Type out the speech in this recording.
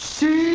See?